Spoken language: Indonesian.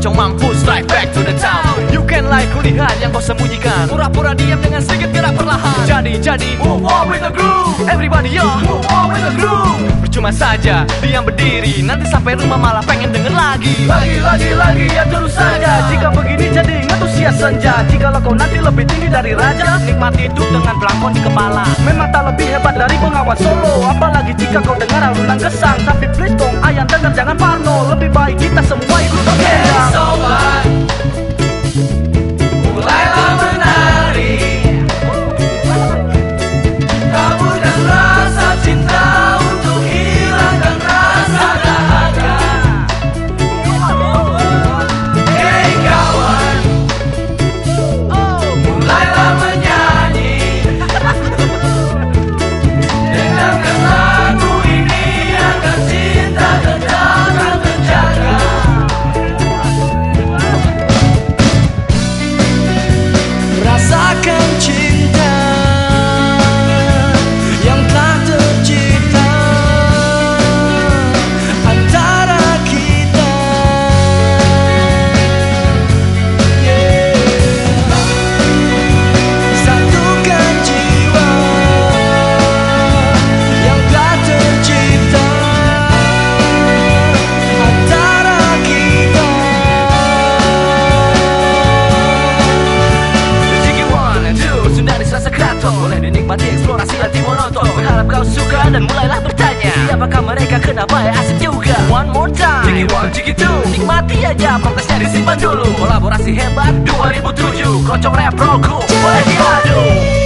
pocong mampu strike back to the town. You can like kulihat yang kau sembunyikan. Pura-pura diam dengan sedikit gerak perlahan. Jadi, jadi, move on with the groove. Everybody yo, move on with the groove. Percuma saja diam berdiri. Nanti sampai rumah malah pengen denger lagi. Lagi, lagi, lagi, ya terus saja. Jika begini jadi antusias senja. Jika kau nanti lebih tinggi dari raja Nikmati hidup dengan belangkon di kepala. Memang tak lebih hebat dari pengawas solo. Apalagi jika kau dengar alunan gesang. Tapi please dong hati monoton. Berharap kau suka dan mulailah bertanya. Siapakah mereka? Kenapa ya asik juga? One more time. Jiki one, jiki two. Nikmati aja protesnya disimpan dulu. Kolaborasi hebat 2007 Kocok rap cool Boleh diadu